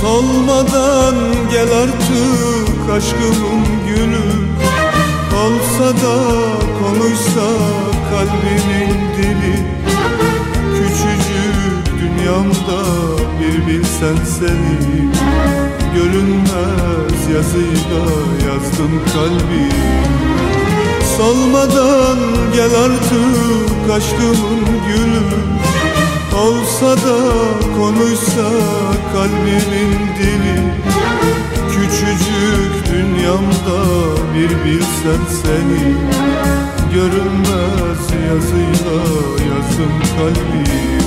Solmadan gel artık aşkımın gülü. Olsa da konuşsa kalbimin dili. Küçücük dünyamda bir bilsen seni. Görünmez yazıyla yazdım kalbi. Solmadan gel artık aşkımın gülü. Olsa da konuşsa kalbimin dili. Küçücük dünyamda bir bilsen seni. Görünmez yazıyla yazdım kalbime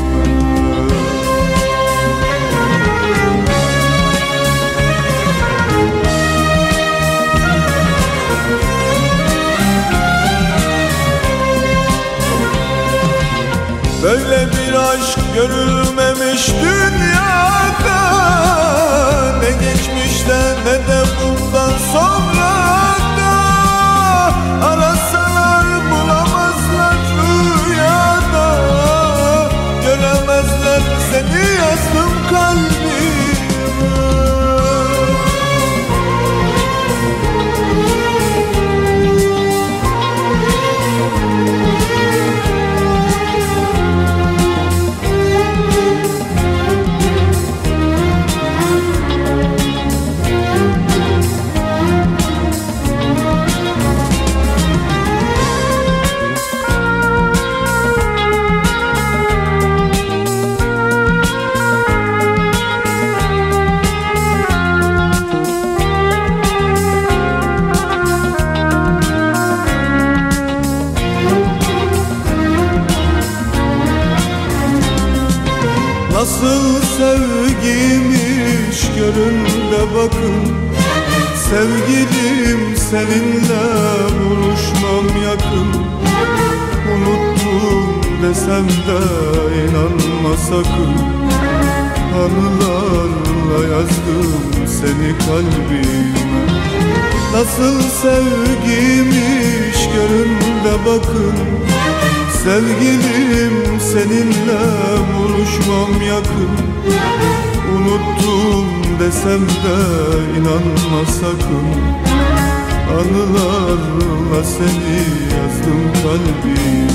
Böyle bir aşk görülmemiş dünyada Nasıl sevgiymiş görün bakın. Sevgilim seninle buluşmam yakın. Unuttum desem de inanma sakın. Anılarla yazdım seni kalbime. Nasıl sevgiymiş görün bakın. Sevgilim seninle buluşmam yakın. Unuttum desem de inanma sakın. Anılarla seni yazdım kalbime.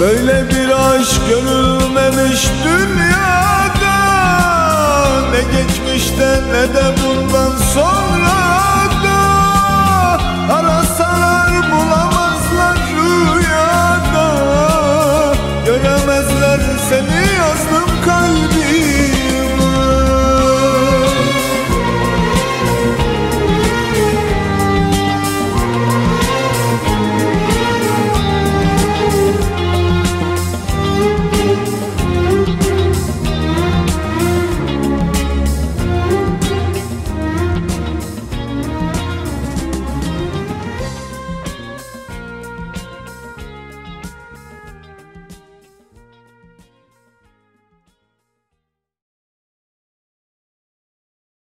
Böyle bir aşk görülmemiş dünyada Ne geçmişte ne de bundan sonra